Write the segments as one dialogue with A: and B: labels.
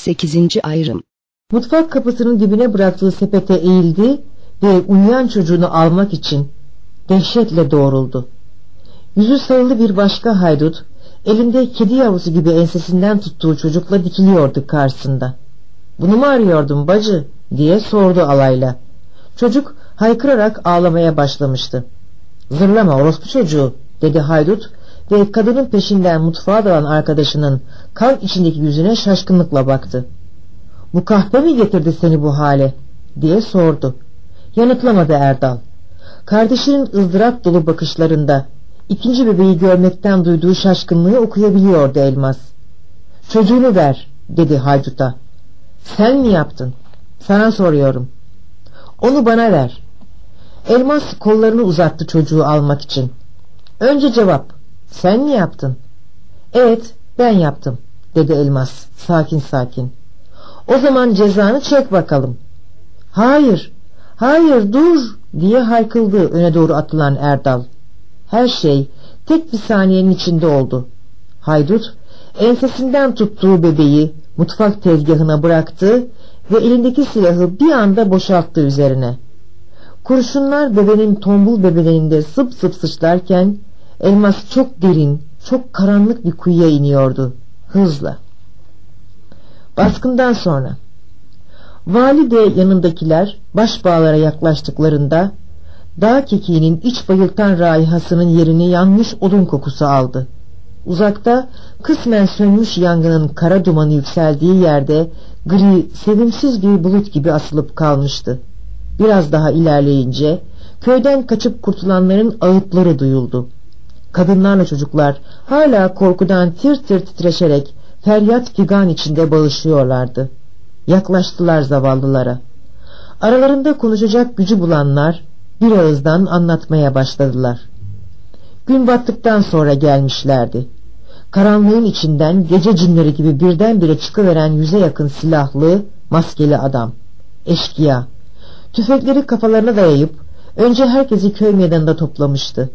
A: 8. Ayrım
B: Mutfak kapısının dibine bıraktığı sepete eğildi ve uyuyan çocuğunu almak için dehşetle doğruldu. Yüzü sarılı bir başka haydut, elinde kedi yavrusu gibi ensesinden tuttuğu çocukla dikiliyordu karşısında. ''Bunu mu arıyordun bacı?'' diye sordu alayla. Çocuk haykırarak ağlamaya başlamıştı. ''Zırlama orospu çocuğu'' dedi haydut ve kadının peşinden mutfağa dalan arkadaşının kan içindeki yüzüne şaşkınlıkla baktı. ''Bu kahpe mi getirdi seni bu hale?'' diye sordu. Yanıtlamadı Erdal. Kardeşinin ızdırap dolu bakışlarında ikinci bebeği görmekten duyduğu şaşkınlığı okuyabiliyordu Elmas. ''Çocuğunu ver'' dedi hayduta. ''Sen mi yaptın? Sana soruyorum.'' ''Onu bana ver.'' Elmas kollarını uzattı çocuğu almak için. ''Önce cevap. Sen mi yaptın? Evet ben yaptım dedi Elmas sakin sakin. O zaman cezanı çek bakalım. Hayır hayır dur diye haykıldı öne doğru atılan Erdal. Her şey tek bir saniyenin içinde oldu. Haydut ensesinden tuttuğu bebeği mutfak tezgahına bıraktı ve elindeki silahı bir anda boşalttı üzerine. Kurşunlar bebenin tombul bebeğinde sıp sıp sıçlarken Elmas çok derin, çok karanlık bir kuyuya iniyordu. Hızla. Baskından sonra. Vali de yanındakiler başbağlara yaklaştıklarında dağ kekiğinin iç bayıltan raihasının yerini yanmış odun kokusu aldı. Uzakta kısmen sönmüş yangının kara dumanı yükseldiği yerde gri, sevimsiz bir bulut gibi asılıp kalmıştı. Biraz daha ilerleyince köyden kaçıp kurtulanların ağıtları duyuldu. Kadınlarla çocuklar hala korkudan tir tir titreşerek feryat figan içinde bağışıyorlardı. Yaklaştılar zavallılara. Aralarında konuşacak gücü bulanlar bir ağızdan anlatmaya başladılar. Gün battıktan sonra gelmişlerdi. Karanlığın içinden gece cinleri gibi birdenbire çıkıveren yüze yakın silahlı, maskeli adam. Eşkıya. Tüfekleri kafalarına dayayıp önce herkesi köy meydanında toplamıştı.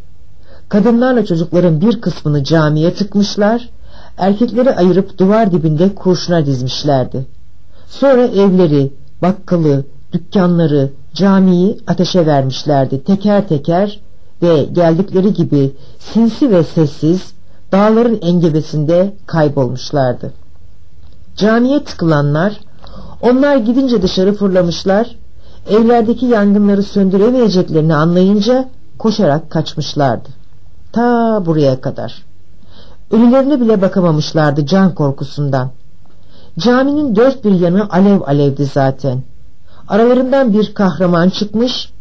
B: Kadınlarla çocukların bir kısmını camiye tıkmışlar, erkekleri ayırıp duvar dibinde kurşuna dizmişlerdi. Sonra evleri, bakkalı, dükkanları, camiyi ateşe vermişlerdi teker teker ve geldikleri gibi sinsi ve sessiz dağların engebesinde kaybolmuşlardı. Camiye tıkılanlar, onlar gidince dışarı fırlamışlar, evlerdeki yangınları söndüremeyeceklerini anlayınca koşarak kaçmışlardı. Ta buraya kadar. Ölülerine bile bakamamışlardı can korkusundan. Caminin dört bir yanı alev alevdi zaten. Aralarından bir kahraman çıkmış,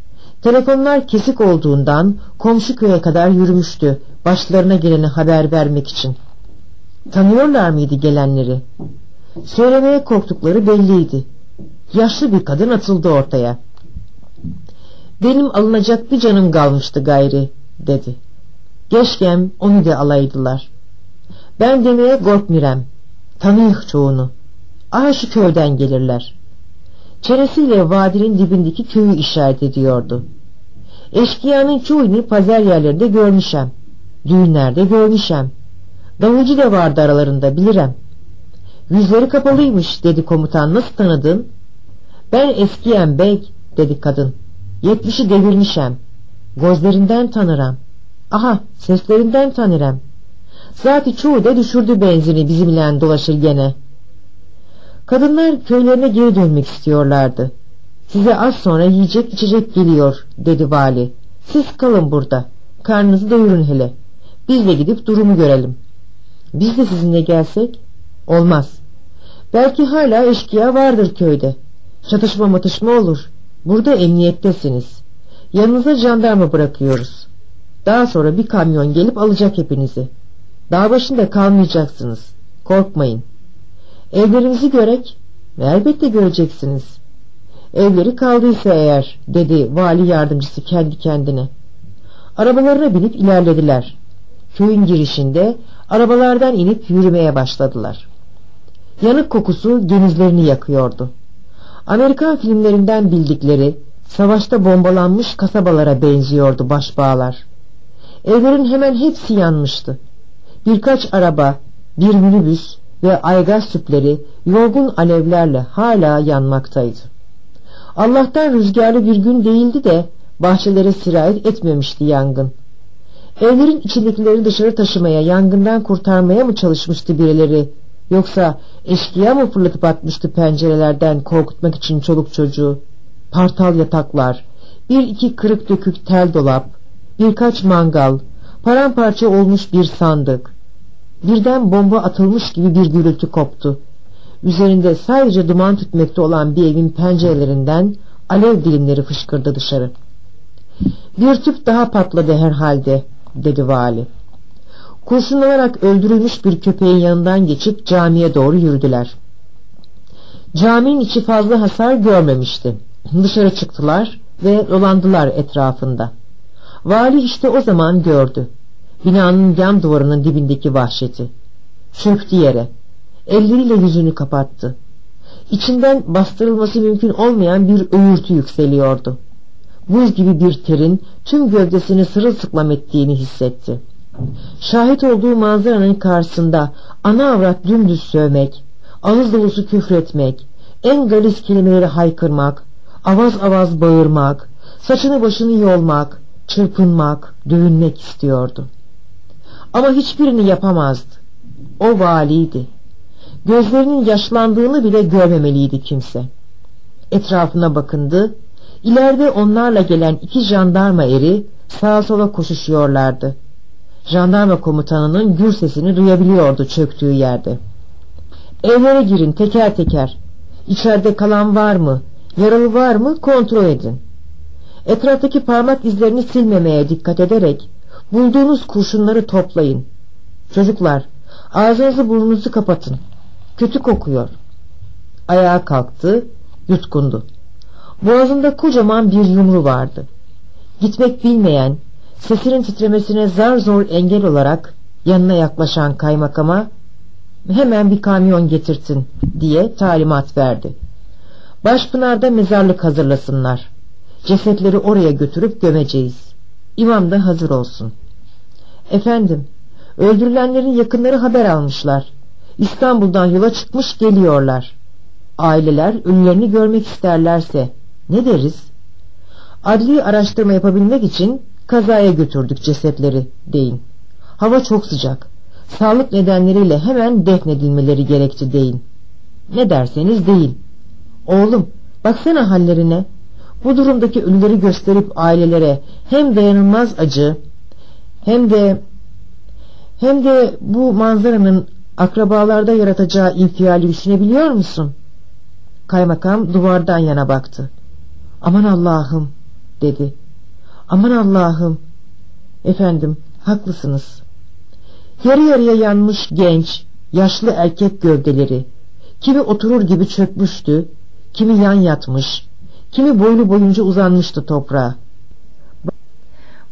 B: telefonlar kesik olduğundan komşu köye kadar yürümüştü başlarına geleni haber vermek için. Tanıyorlar mıydı gelenleri? Söylemeye korktukları belliydi. Yaşlı bir kadın atıldı ortaya. Benim alınacak bir canım kalmıştı gayri, dedi. Geşkem onu da alaydılar. Ben demeye korkmirem. Tanıyık çoğunu. Şu köyden gelirler. Çenesiyle vadinin dibindeki köyü işaret ediyordu. Eşkıyanın çoğunu pazar yerlerinde görmüşem. Düğünlerde görmüşem. Davulcu da vardı aralarında bilirem. Yüzleri kapalıymış dedi komutan nasıl tanıdın? Ben eskiyem bey dedi kadın. Yetmişi devirmişem. Gözlerinden tanırım. Aha seslerinden tanırım. Zaten çoğu da düşürdü benzini bizimle dolaşır gene. Kadınlar köylerine geri dönmek istiyorlardı. Size az sonra yiyecek içecek geliyor dedi vali. Siz kalın burada. Karnınızı doyurun hele. Biz de gidip durumu görelim. Biz de sizinle gelsek? Olmaz. Belki hala eşkıya vardır köyde. Çatışma matışma olur. Burada emniyettesiniz. Yanınıza jandarma bırakıyoruz. Daha sonra bir kamyon gelip alacak hepinizi. Dağ başında kalmayacaksınız. Korkmayın. Evlerimizi görek. Elbette göreceksiniz. Evleri kaldıysa eğer dedi vali yardımcısı kendi kendine. Arabalarına binip ilerlediler. Köyün girişinde arabalardan inip yürümeye başladılar. Yanık kokusu genizlerini yakıyordu. Amerikan filmlerinden bildikleri savaşta bombalanmış kasabalara benziyordu başbağlar. Evlerin hemen hepsi yanmıştı. Birkaç araba, bir minibüs ve aygaz tüpleri yorgun alevlerle hala yanmaktaydı. Allah'tan rüzgarlı bir gün değildi de bahçelere sirayet etmemişti yangın. Evlerin içindekileri dışarı taşımaya, yangından kurtarmaya mı çalışmıştı birileri? Yoksa eşkıya mı fırlatıp atmıştı pencerelerden korkutmak için çoluk çocuğu? Partal yataklar, bir iki kırık dökük tel dolap, birkaç mangal, paramparça olmuş bir sandık. Birden bomba atılmış gibi bir gürültü koptu. Üzerinde sadece duman tütmekte olan bir evin pencerelerinden alev dilimleri fışkırdı dışarı. Bir tüp daha patladı herhalde dedi vali. Kurşunlanarak öldürülmüş bir köpeğin yanından geçip camiye doğru yürüdüler. Caminin içi fazla hasar görmemişti. Dışarı çıktılar ve dolandılar etrafında. Vali işte o zaman gördü. Binanın yan duvarının dibindeki vahşeti. Çöktü yere. Elleriyle yüzünü kapattı. İçinden bastırılması mümkün olmayan bir öğürtü yükseliyordu. Buz gibi bir terin tüm gövdesini sırılsıklam ettiğini hissetti. Şahit olduğu manzaranın karşısında ana avrat dümdüz sövmek, ağız dolusu küfretmek, en galis kelimeleri haykırmak, avaz avaz bağırmak, saçını başını yolmak, çırpınmak, dövünmek istiyordu. Ama hiçbirini yapamazdı. O valiydi. Gözlerinin yaşlandığını bile görmemeliydi kimse. Etrafına bakındı, İleride onlarla gelen iki jandarma eri sağa sola koşuşuyorlardı. Jandarma komutanının gür sesini duyabiliyordu çöktüğü yerde. Evlere girin teker teker. İçeride kalan var mı, yaralı var mı kontrol edin. Etraftaki parmak izlerini silmemeye dikkat ederek bulduğunuz kurşunları toplayın. Çocuklar ağzınızı burnunuzu kapatın. Kötü kokuyor. Ayağa kalktı, yutkundu. Boğazında kocaman bir yumru vardı. Gitmek bilmeyen, sesinin titremesine zar zor engel olarak yanına yaklaşan kaymakama hemen bir kamyon getirtin diye talimat verdi. Başpınar'da mezarlık hazırlasınlar. Cesetleri oraya götürüp gömeceğiz. İmam da hazır olsun. Efendim, öldürülenlerin yakınları haber almışlar. İstanbul'dan yola çıkmış geliyorlar. Aileler ölülerini görmek isterlerse ne deriz? Adli araştırma yapabilmek için kazaya götürdük cesetleri deyin. Hava çok sıcak. Sağlık nedenleriyle hemen defnedilmeleri gerekti deyin. Ne derseniz deyin. Oğlum baksana hallerine. Bu durumdaki ölüleri gösterip ailelere hem dayanılmaz acı hem de hem de bu manzaranın akrabalarda yaratacağı infiali düşünebiliyor musun? Kaymakam duvardan yana baktı. Aman Allah'ım dedi. Aman Allah'ım. Efendim haklısınız. Yarı yarıya yanmış genç, yaşlı erkek gövdeleri, kimi oturur gibi çökmüştü, kimi yan yatmış, kimi boylu boyunca uzanmıştı toprağa.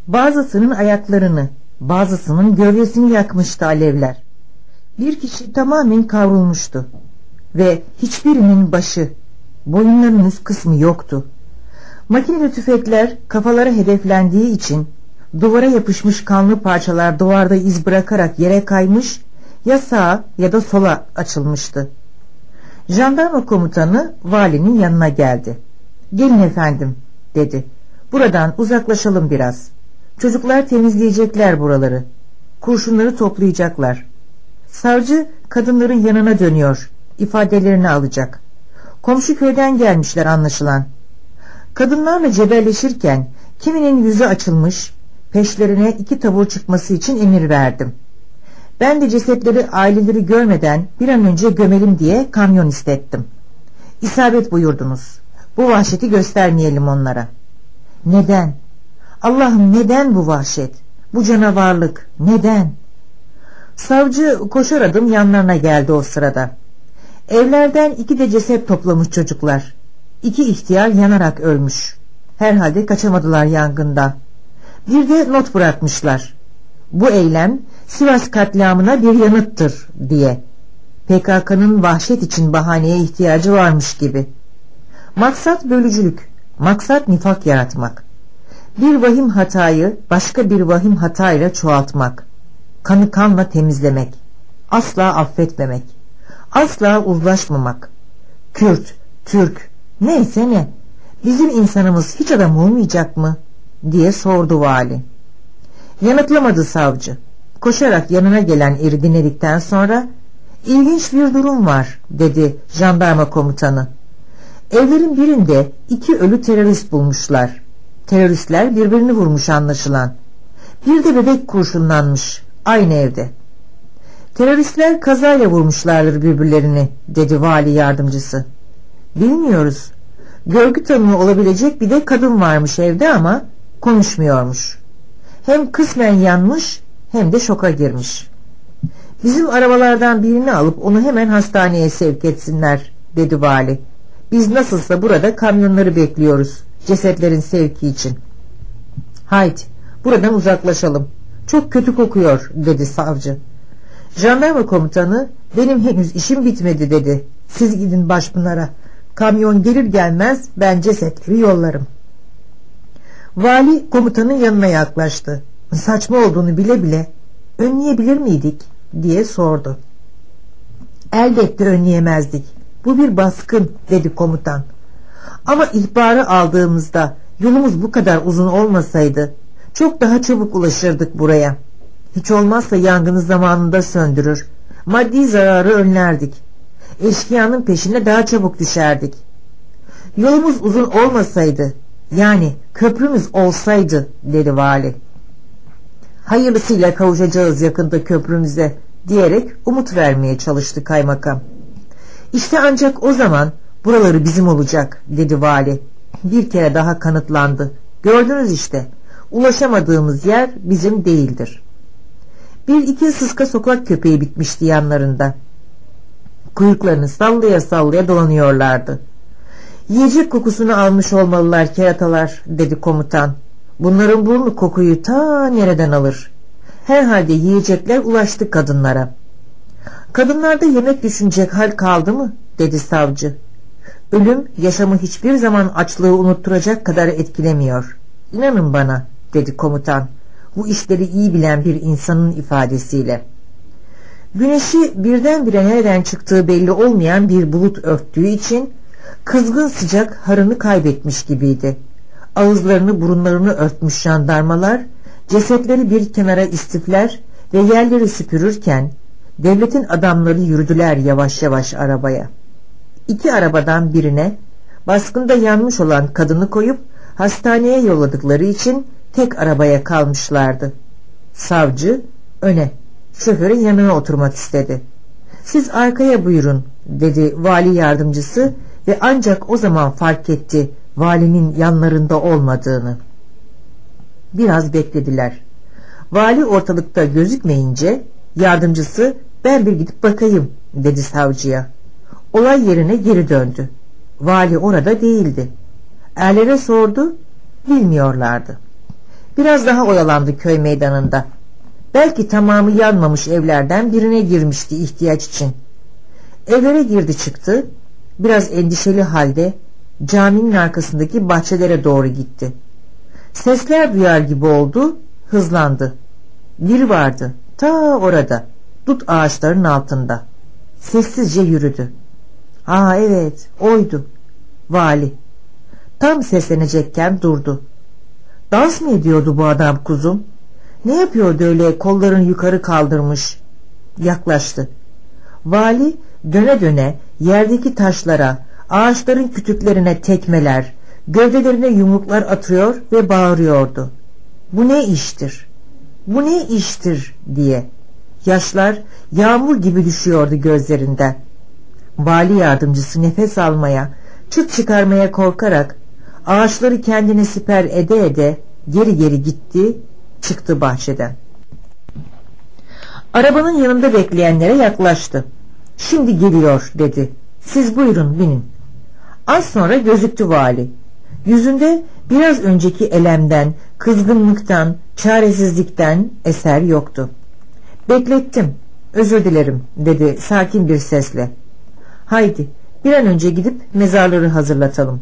B: Bazısının ayaklarını, bazısının gövdesini yakmıştı alevler. Bir kişi tamamen kavrulmuştu ve hiçbirinin başı, boyunlarının üst kısmı yoktu. Makineli tüfekler kafalara hedeflendiği için duvara yapışmış kanlı parçalar duvarda iz bırakarak yere kaymış ya sağa ya da sola açılmıştı. Jandarma komutanı valinin yanına geldi. Gelin efendim dedi. Buradan uzaklaşalım biraz. Çocuklar temizleyecekler buraları. Kurşunları toplayacaklar. Savcı kadınların yanına dönüyor. ifadelerini alacak. Komşu köyden gelmişler anlaşılan. Kadınlarla cebelleşirken kiminin yüzü açılmış, peşlerine iki tabur çıkması için emir verdim. Ben de cesetleri aileleri görmeden bir an önce gömelim diye kamyon istettim. İsabet buyurdunuz. Bu vahşeti göstermeyelim onlara. Neden? Allah'ım neden bu vahşet? Bu canavarlık neden? Savcı koşar adım yanlarına geldi o sırada. Evlerden iki de ceset toplamış çocuklar. İki ihtiyar yanarak ölmüş. Herhalde kaçamadılar yangında. Bir de not bırakmışlar. Bu eylem Sivas katliamına bir yanıttır diye. PKK'nın vahşet için bahaneye ihtiyacı varmış gibi. Maksat bölücülük, maksat nifak yaratmak. Bir vahim hatayı başka bir vahim hatayla çoğaltmak. Kanı kanla temizlemek. Asla affetmemek. Asla uzlaşmamak. Kürt, Türk, neyse ne. Bizim insanımız hiç adam olmayacak mı? diye sordu vali. Yanıtlamadı savcı. Koşarak yanına gelen eri dinledikten sonra ilginç bir durum var dedi jandarma komutanı. Evlerin birinde iki ölü terörist bulmuşlar. Teröristler birbirini vurmuş anlaşılan. Bir de bebek kurşunlanmış aynı evde. Teröristler kazayla vurmuşlardır birbirlerini dedi vali yardımcısı. Bilmiyoruz. Görgü tanımı olabilecek bir de kadın varmış evde ama konuşmuyormuş. Hem kısmen yanmış hem de şoka girmiş. Bizim arabalardan birini alıp onu hemen hastaneye sevk etsinler dedi vali. Biz nasılsa burada kamyonları bekliyoruz cesetlerin sevki için. Haydi buradan uzaklaşalım. Çok kötü kokuyor dedi savcı. Jandarma komutanı benim henüz işim bitmedi dedi. Siz gidin başpınara. Kamyon gelir gelmez ben cesetleri yollarım. Vali komutanın yanına yaklaştı. Saçma olduğunu bile bile önleyebilir miydik diye sordu. Elbette önleyemezdik. Bu bir baskın dedi komutan. Ama ihbarı aldığımızda yolumuz bu kadar uzun olmasaydı çok daha çabuk ulaşırdık buraya. Hiç olmazsa yangını zamanında söndürür. Maddi zararı önlerdik. Eşkıyanın peşine daha çabuk düşerdik. Yolumuz uzun olmasaydı yani köprümüz olsaydı dedi vali. Hayırlısıyla kavuşacağız yakında köprümüze diyerek umut vermeye çalıştı kaymakam. İşte ancak o zaman buraları bizim olacak dedi vali. Bir kere daha kanıtlandı. Gördünüz işte ulaşamadığımız yer bizim değildir. Bir iki sıska sokak köpeği bitmişti yanlarında. Kuyruklarını sallaya sallaya dolanıyorlardı. Yiyecek kokusunu almış olmalılar keratalar dedi komutan. Bunların burnu kokuyu ta nereden alır? Herhalde yiyecekler ulaştı kadınlara. Kadınlarda yemek düşünecek hal kaldı mı? dedi savcı. Ölüm yaşamı hiçbir zaman açlığı unutturacak kadar etkilemiyor. İnanın bana dedi komutan. Bu işleri iyi bilen bir insanın ifadesiyle. Güneşi birdenbire nereden çıktığı belli olmayan bir bulut örttüğü için kızgın sıcak harını kaybetmiş gibiydi. Ağızlarını burunlarını örtmüş jandarmalar cesetleri bir kenara istifler ve yerleri süpürürken devletin adamları yürüdüler yavaş yavaş arabaya. İki arabadan birine baskında yanmış olan kadını koyup hastaneye yolladıkları için tek arabaya kalmışlardı. Savcı öne, şoförün yanına oturmak istedi. Siz arkaya buyurun dedi vali yardımcısı ve ancak o zaman fark etti valinin yanlarında olmadığını. Biraz beklediler. Vali ortalıkta gözükmeyince yardımcısı ben bir gidip bakayım dedi savcıya. Olay yerine geri döndü. Vali orada değildi. Erlere sordu, bilmiyorlardı. Biraz daha oyalandı köy meydanında. Belki tamamı yanmamış evlerden birine girmişti ihtiyaç için. Evlere girdi çıktı, biraz endişeli halde caminin arkasındaki bahçelere doğru gitti. Sesler duyar gibi oldu, hızlandı. Bir vardı, ta orada, dut ağaçların altında. Sessizce yürüdü. Aa evet, oydu. Vali. Tam seslenecekken durdu. Dans mı ediyordu bu adam kuzum? Ne yapıyordu öyle kollarını yukarı kaldırmış? Yaklaştı. Vali döne döne yerdeki taşlara, ağaçların kütüklerine tekmeler, gövdelerine yumruklar atıyor ve bağırıyordu. Bu ne iştir? Bu ne iştir diye. Yaşlar yağmur gibi düşüyordu gözlerinden. Vali yardımcısı nefes almaya, çıt çıkarmaya korkarak ağaçları kendine siper ede ede geri geri gitti, çıktı bahçeden. Arabanın yanında bekleyenlere yaklaştı. Şimdi geliyor dedi. Siz buyurun binin. Az sonra gözüktü vali. Yüzünde biraz önceki elemden, kızgınlıktan, çaresizlikten eser yoktu. Beklettim, özür dilerim dedi sakin bir sesle. Haydi bir an önce gidip mezarları hazırlatalım.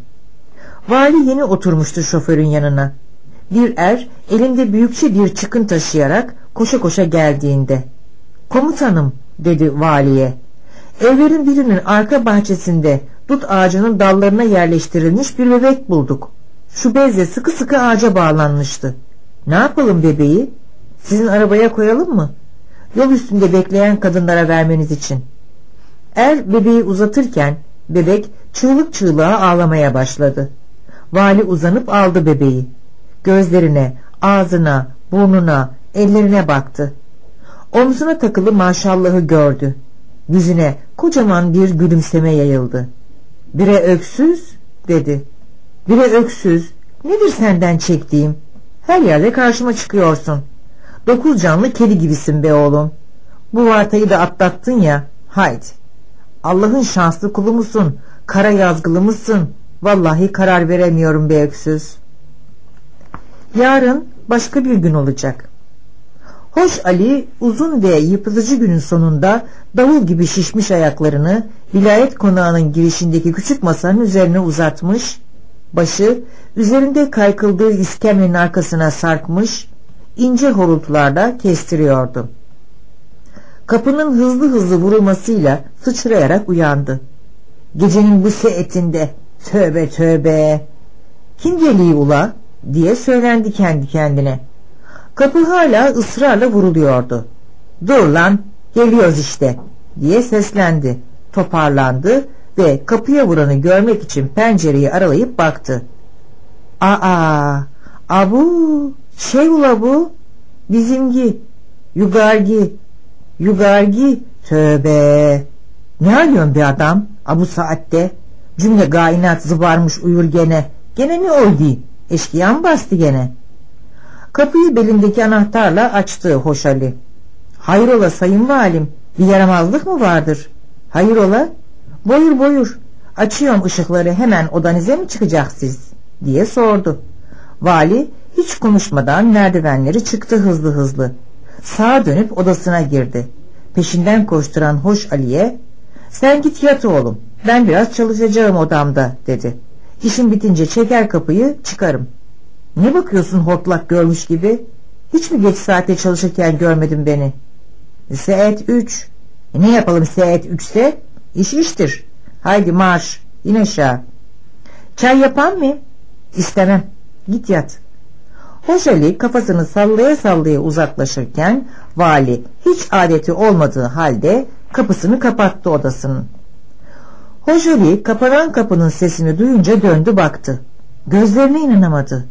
B: Vali yeni oturmuştu şoförün yanına. Bir er elinde büyükçe bir çıkın taşıyarak koşa koşa geldiğinde. Komutanım dedi valiye. Evlerin birinin arka bahçesinde dut ağacının dallarına yerleştirilmiş bir bebek bulduk. Şu bezle sıkı sıkı ağaca bağlanmıştı. Ne yapalım bebeği? Sizin arabaya koyalım mı? Yol üstünde bekleyen kadınlara vermeniz için. Er bebeği uzatırken bebek çığlık çığlığa ağlamaya başladı. Vali uzanıp aldı bebeği. Gözlerine, ağzına, burnuna, ellerine baktı. Omzuna takılı maşallahı gördü. Yüzüne kocaman bir gülümseme yayıldı. Bire öksüz dedi. Bire öksüz nedir senden çektiğim? Her yerde karşıma çıkıyorsun. Dokuz canlı kedi gibisin be oğlum. Bu vartayı da atlattın ya haydi. Allah'ın şanslı kulu musun? Kara yazgılı mısın? Vallahi karar veremiyorum be öksüz. Yarın başka bir gün olacak. Hoş Ali uzun ve yıpratıcı günün sonunda davul gibi şişmiş ayaklarını vilayet konağının girişindeki küçük masanın üzerine uzatmış, başı üzerinde kaykıldığı iskemlenin arkasına sarkmış, ince horultularla kestiriyordu. Kapının hızlı hızlı vurulmasıyla sıçrayarak uyandı. Gecenin bu seetinde tövbe tövbe kim geliyor ula diye söylendi kendi kendine. Kapı hala ısrarla vuruluyordu. Dur lan geliyoruz işte diye seslendi. Toparlandı ve kapıya vuranı görmek için pencereyi aralayıp baktı. Aa, abu, şey ula bu, bizimgi, yugargi, yugargi, tövbe. Ne arıyorsun bir adam, abu saatte? Cümle gainat zıbarmış uyur gene. Gene ne oldu? Eşkıya mı bastı gene? Kapıyı belindeki anahtarla açtı Hoş Ali. Hayrola sayın valim, bir yaramazlık mı vardır? Hayrola? Buyur buyur, açıyorum ışıkları hemen odanıza mı çıkacak siz? diye sordu. Vali hiç konuşmadan merdivenleri çıktı hızlı hızlı. Sağa dönüp odasına girdi. Peşinden koşturan Hoş Ali'ye sen git yat oğlum ben biraz çalışacağım odamda dedi. İşim bitince çeker kapıyı çıkarım. Ne bakıyorsun hortlak görmüş gibi? Hiç mi geç saatte çalışırken görmedin beni? Saat üç. E ne yapalım saat üçse? İş iştir. Haydi marş in aşağı. Çay yapan mı? İstemem. Git yat. Hoş Ali kafasını sallaya sallaya uzaklaşırken vali hiç adeti olmadığı halde kapısını kapattı odasının. Hoş Ali kapanan kapının sesini duyunca döndü baktı. Gözlerine inanamadı.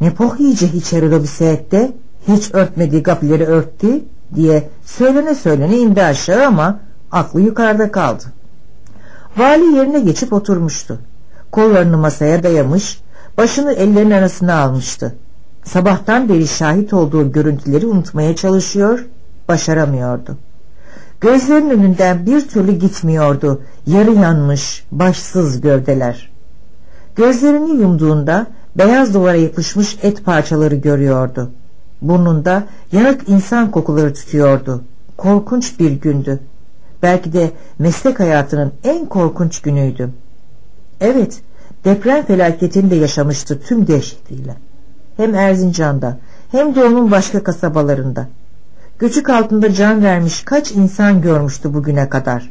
B: Ne poh yiyecek içeri saatte hiç örtmediği kapıları örttü diye söylene söylene indi aşağı ama aklı yukarıda kaldı. Vali yerine geçip oturmuştu. Kollarını masaya dayamış, başını ellerinin arasına almıştı. Sabahtan beri şahit olduğu görüntüleri unutmaya çalışıyor, başaramıyordu. Gözlerinin önünden bir türlü gitmiyordu yarı yanmış, başsız gövdeler. Gözlerini yumduğunda beyaz duvara yapışmış et parçaları görüyordu. Burnunda yanık insan kokuları tutuyordu. Korkunç bir gündü. Belki de meslek hayatının en korkunç günüydü. Evet, deprem felaketini de yaşamıştı tüm dehşetiyle. Hem Erzincan'da hem de onun başka kasabalarında. Göçük altında can vermiş kaç insan görmüştü bugüne kadar.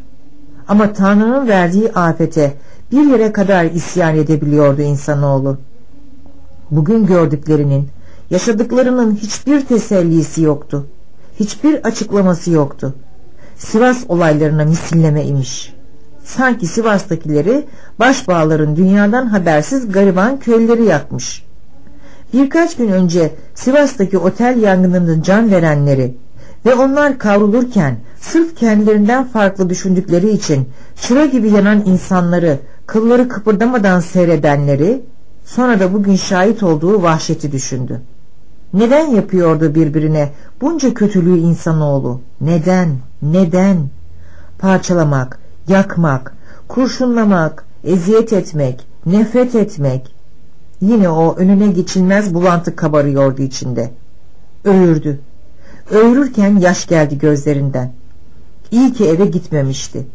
B: Ama Tanrı'nın verdiği afete bir yere kadar isyan edebiliyordu insanoğlu. Bugün gördüklerinin, yaşadıklarının hiçbir tesellisi yoktu. Hiçbir açıklaması yoktu. Sivas olaylarına misilleme imiş. Sanki Sivas'takileri başbağların dünyadan habersiz gariban köyleri yakmış. Birkaç gün önce Sivas'taki otel yangınında can verenleri ve onlar kavrulurken sırf kendilerinden farklı düşündükleri için çıra gibi yanan insanları kılları kıpırdamadan seyredenleri sonra da bugün şahit olduğu vahşeti düşündü. Neden yapıyordu birbirine bunca kötülüğü insanoğlu? Neden? Neden? Parçalamak, yakmak, kurşunlamak, eziyet etmek, nefret etmek. Yine o önüne geçilmez bulantı kabarıyordu içinde. Öğürdü. Öğürürken yaş geldi gözlerinden. İyi ki eve gitmemişti.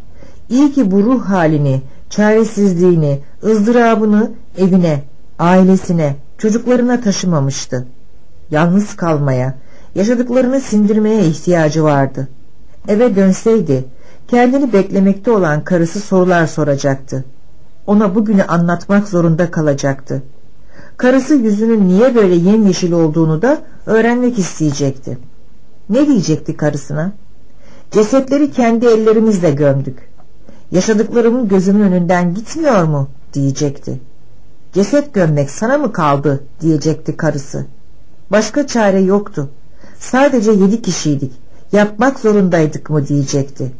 B: İyi ki bu ruh halini, çaresizliğini, ızdırabını evine, ailesine, çocuklarına taşımamıştı. Yalnız kalmaya, yaşadıklarını sindirmeye ihtiyacı vardı. Eve dönseydi, Kendini beklemekte olan karısı sorular soracaktı. Ona bugünü anlatmak zorunda kalacaktı. Karısı yüzünün niye böyle yemyeşil olduğunu da öğrenmek isteyecekti. Ne diyecekti karısına? Cesetleri kendi ellerimizle gömdük. Yaşadıklarımın gözümün önünden gitmiyor mu? diyecekti. Ceset gömmek sana mı kaldı? diyecekti karısı. Başka çare yoktu. Sadece yedi kişiydik. Yapmak zorundaydık mı diyecekti.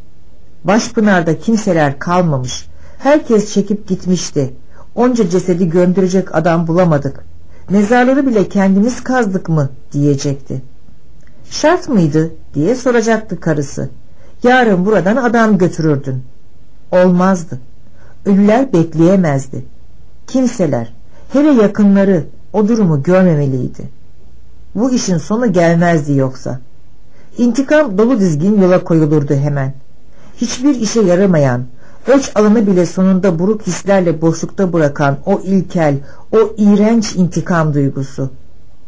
B: Başpınar'da kimseler kalmamış. Herkes çekip gitmişti. Onca cesedi gömdürecek adam bulamadık. Mezarları bile kendimiz kazdık mı diyecekti. Şart mıydı diye soracaktı karısı. Yarın buradan adam götürürdün. Olmazdı. Ölüler bekleyemezdi. Kimseler, hele yakınları o durumu görmemeliydi. Bu işin sonu gelmezdi yoksa. İntikam dolu dizgin yola koyulurdu hemen. Hiçbir işe yaramayan, ölç alanı bile sonunda buruk hislerle boşlukta bırakan o ilkel, o iğrenç intikam duygusu.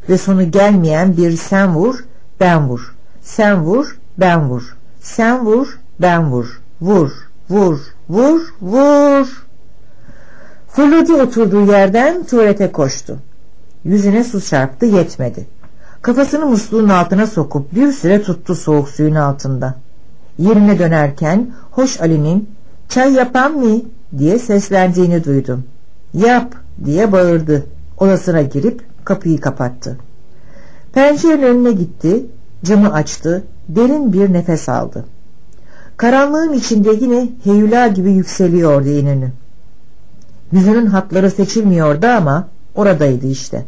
B: Ve sonu gelmeyen bir sen vur, ben vur. Sen vur, ben vur. Sen vur, ben vur. Vur, vur, vur, vur. Fırladı oturduğu yerden tuvalete koştu. Yüzüne su çarptı yetmedi. Kafasını musluğun altına sokup bir süre tuttu soğuk suyun altında. Yerine dönerken Hoş Ali'nin çay yapan mı diye seslendiğini duydum. Yap diye bağırdı. Odasına girip kapıyı kapattı. Pencerenin önüne gitti, camı açtı, derin bir nefes aldı. Karanlığın içinde yine heyula gibi yükseliyordu inini. Yüzünün hatları seçilmiyordu ama oradaydı işte.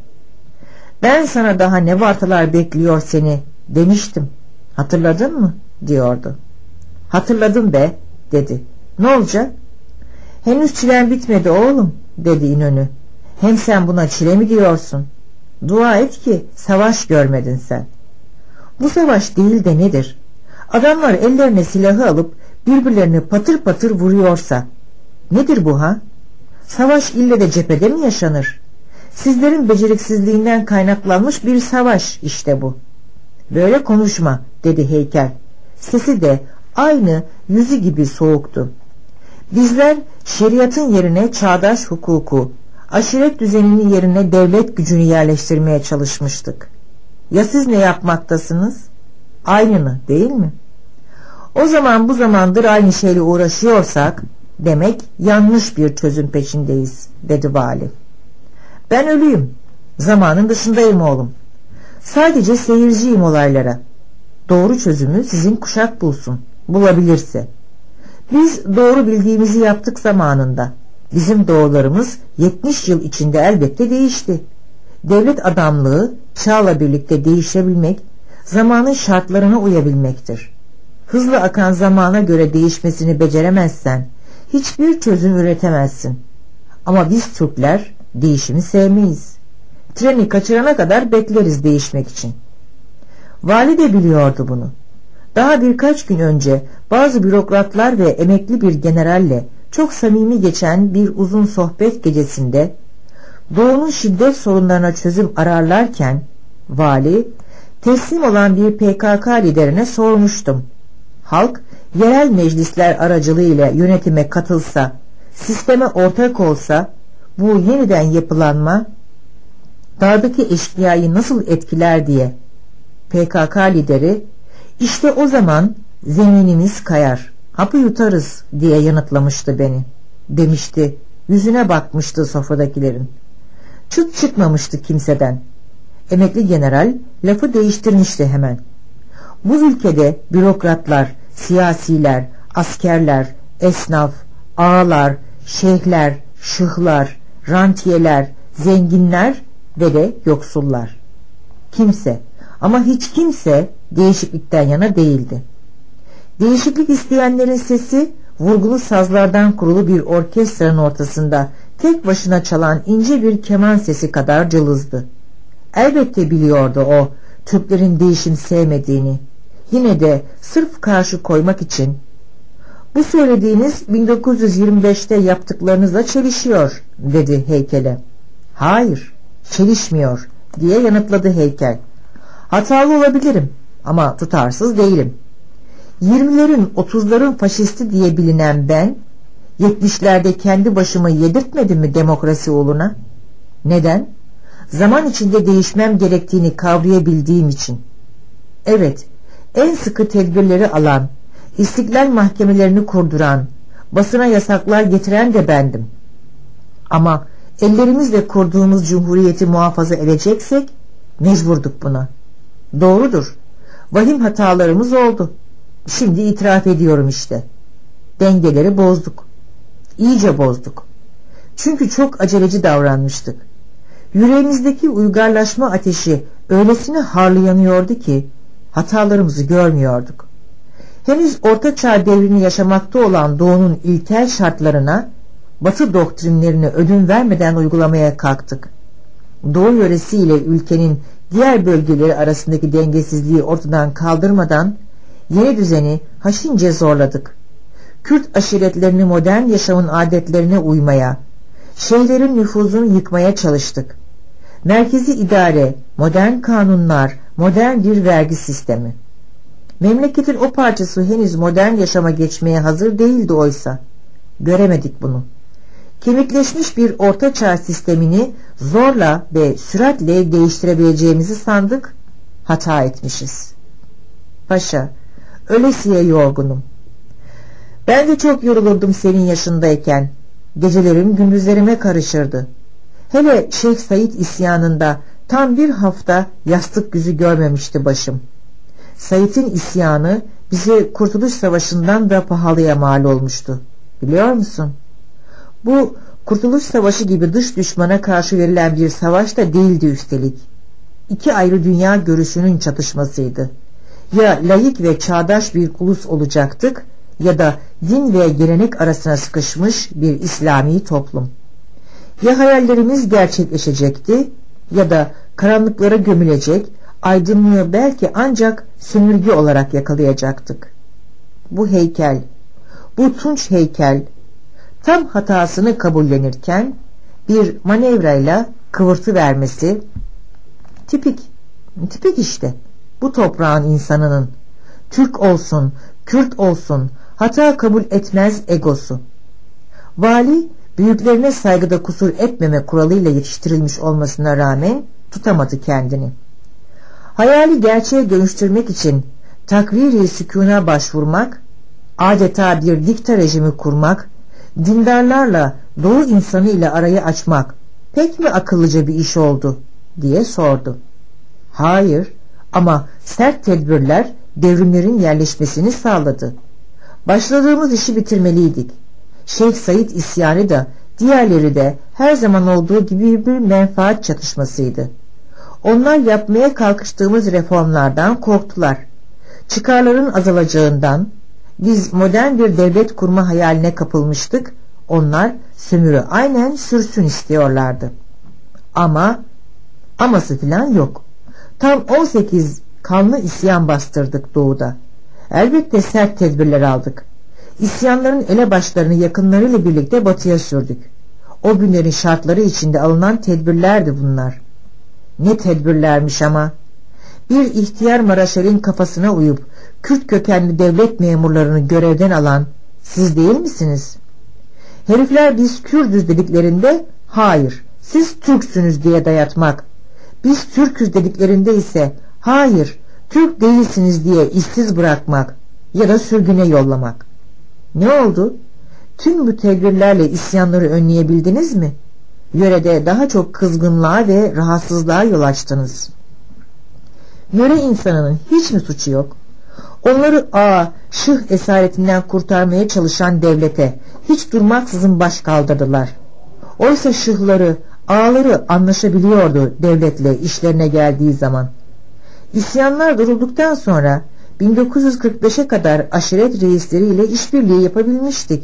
B: Ben sana daha ne vartalar bekliyor seni demiştim. Hatırladın mı? diyordu. Hatırladım be dedi. Ne olacak? Henüz çilen bitmedi oğlum dedi İnönü. Hem sen buna çile mi diyorsun? Dua et ki savaş görmedin sen. Bu savaş değil de nedir? Adamlar ellerine silahı alıp birbirlerini patır patır vuruyorsa nedir bu ha? Savaş ille de cephede mi yaşanır? Sizlerin beceriksizliğinden kaynaklanmış bir savaş işte bu. Böyle konuşma dedi heykel. Sesi de aynı yüzü gibi soğuktu. Bizler şeriatın yerine çağdaş hukuku, aşiret düzeninin yerine devlet gücünü yerleştirmeye çalışmıştık. Ya siz ne yapmaktasınız? Aynını değil mi? O zaman bu zamandır aynı şeyle uğraşıyorsak demek yanlış bir çözüm peşindeyiz dedi vali. Ben ölüyüm. Zamanın dışındayım oğlum. Sadece seyirciyim olaylara. Doğru çözümü sizin kuşak bulsun. Bulabilirse. Biz doğru bildiğimizi yaptık zamanında. Bizim doğrularımız 70 yıl içinde elbette değişti. Devlet adamlığı çağla birlikte değişebilmek, zamanın şartlarına uyabilmektir. Hızlı akan zamana göre değişmesini beceremezsen hiçbir çözüm üretemezsin. Ama biz Türkler değişimi sevmeyiz. Treni kaçırana kadar bekleriz değişmek için. Vali de biliyordu bunu. Daha birkaç gün önce bazı bürokratlar ve emekli bir generalle çok samimi geçen bir uzun sohbet gecesinde doğunun şiddet sorunlarına çözüm ararlarken vali teslim olan bir PKK liderine sormuştum. Halk yerel meclisler aracılığıyla yönetime katılsa, sisteme ortak olsa bu yeniden yapılanma dağdaki eşkıyayı nasıl etkiler diye PKK lideri işte o zaman zeminimiz kayar. Hapı yutarız diye yanıtlamıştı beni. Demişti. Yüzüne bakmıştı sofradakilerin. Çıt çıkmamıştı kimseden. Emekli general lafı değiştirmişti hemen. Bu ülkede bürokratlar siyasiler askerler esnaf ağalar şeyhler şıhlar rantiyeler, zenginler ve de yoksullar. Kimse. Ama hiç kimse değişiklikten yana değildi. Değişiklik isteyenlerin sesi vurgulu sazlardan kurulu bir orkestranın ortasında tek başına çalan ince bir keman sesi kadar cılızdı. Elbette biliyordu o Türklerin değişim sevmediğini. Yine de sırf karşı koymak için bu söylediğiniz 1925'te yaptıklarınızla çelişiyor dedi heykele. Hayır çelişmiyor diye yanıtladı heykel. Hatalı olabilirim ama tutarsız değilim. 20'lerin 30'ların faşisti diye bilinen ben 70'lerde kendi başıma yedirtmedim mi demokrasi uğruna? Neden? Zaman içinde değişmem gerektiğini kavrayabildiğim için. Evet, en sıkı tedbirleri alan, istiklal mahkemelerini kurduran, basına yasaklar getiren de bendim. Ama ellerimizle kurduğumuz cumhuriyeti muhafaza edeceksek mecburduk buna. Doğrudur. Vahim hatalarımız oldu. Şimdi itiraf ediyorum işte. Dengeleri bozduk. İyice bozduk. Çünkü çok aceleci davranmıştık. Yüreğimizdeki uygarlaşma ateşi öylesine harlı yanıyordu ki hatalarımızı görmüyorduk. Henüz Orta Çağ devrini yaşamakta olan doğunun ilkel şartlarına Batı doktrinlerini ödün vermeden uygulamaya kalktık. Doğu yöresiyle ülkenin diğer bölgeleri arasındaki dengesizliği ortadan kaldırmadan yeni düzeni haşince zorladık. Kürt aşiretlerini modern yaşamın adetlerine uymaya, şeylerin nüfuzunu yıkmaya çalıştık. Merkezi idare, modern kanunlar, modern bir vergi sistemi. Memleketin o parçası henüz modern yaşama geçmeye hazır değildi oysa. Göremedik bunu. Kemikleşmiş bir ortaçağ sistemini zorla ve süratle değiştirebileceğimizi sandık, hata etmişiz. Paşa, ölesiye yorgunum. Ben de çok yorulurdum senin yaşındayken. Gecelerim gündüzlerime karışırdı. Hele Şeyh Said isyanında tam bir hafta yastık yüzü görmemişti başım. Said'in isyanı bize Kurtuluş Savaşı'ndan da pahalıya mal olmuştu. Biliyor musun? Bu Kurtuluş Savaşı gibi dış düşmana karşı verilen bir savaş da değildi üstelik. İki ayrı dünya görüşünün çatışmasıydı. Ya layık ve çağdaş bir ulus olacaktık ya da din ve gelenek arasına sıkışmış bir İslami toplum. Ya hayallerimiz gerçekleşecekti ya da karanlıklara gömülecek, aydınlığı belki ancak sömürge olarak yakalayacaktık. Bu heykel, bu tunç heykel tam hatasını kabullenirken bir manevrayla kıvırtı vermesi tipik, tipik işte bu toprağın insanının Türk olsun, Kürt olsun hata kabul etmez egosu. Vali büyüklerine saygıda kusur etmeme kuralıyla yetiştirilmiş olmasına rağmen tutamadı kendini. Hayali gerçeğe dönüştürmek için takviri sükuna başvurmak, adeta bir dikta rejimi kurmak, dindarlarla doğu insanı ile arayı açmak pek mi akıllıca bir iş oldu diye sordu. Hayır ama sert tedbirler devrimlerin yerleşmesini sağladı. Başladığımız işi bitirmeliydik. Şeyh Said isyanı da diğerleri de her zaman olduğu gibi bir menfaat çatışmasıydı. Onlar yapmaya kalkıştığımız reformlardan korktular. Çıkarların azalacağından, biz modern bir devlet kurma hayaline kapılmıştık, onlar sömürü aynen sürsün istiyorlardı. Ama, aması filan yok. Tam 18 kanlı isyan bastırdık doğuda. Elbette sert tedbirler aldık. İsyanların elebaşlarını yakınlarıyla birlikte batıya sürdük. O günlerin şartları içinde alınan tedbirlerdi bunlar. Ne tedbirlermiş ama. Bir ihtiyar Maraşel'in kafasına uyup Kürt kökenli devlet memurlarını görevden alan siz değil misiniz? Herifler biz Kürdüz dediklerinde hayır siz Türksünüz diye dayatmak. Biz Türküz dediklerinde ise hayır Türk değilsiniz diye işsiz bırakmak ya da sürgüne yollamak. Ne oldu? Tüm bu tedbirlerle isyanları önleyebildiniz mi? Yörede daha çok kızgınlığa ve rahatsızlığa yol açtınız. Yöre insanının hiç mi suçu yok? Onları a şıh esaretinden kurtarmaya çalışan devlete hiç durmaksızın baş kaldırdılar. Oysa şıhları, ağları anlaşabiliyordu devletle işlerine geldiği zaman. İsyanlar durulduktan sonra 1945'e kadar aşiret reisleriyle işbirliği yapabilmiştik.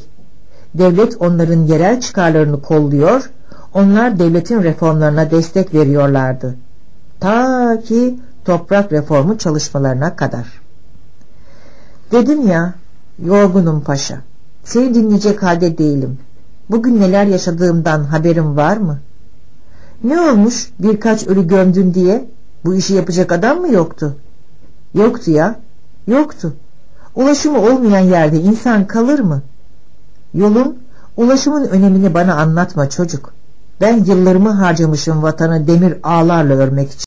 B: Devlet onların yerel çıkarlarını kolluyor, onlar devletin reformlarına destek veriyorlardı. Ta ki toprak reformu çalışmalarına kadar. Dedim ya, yorgunum paşa. Seni dinleyecek halde değilim. Bugün neler yaşadığımdan haberim var mı? Ne olmuş birkaç ölü gömdün diye? Bu işi yapacak adam mı yoktu? Yoktu ya, yoktu. Ulaşımı olmayan yerde insan kalır mı? Yolun, ulaşımın önemini bana anlatma çocuk. Ben yıllarımı harcamışım vatanı demir ağlarla örmek için.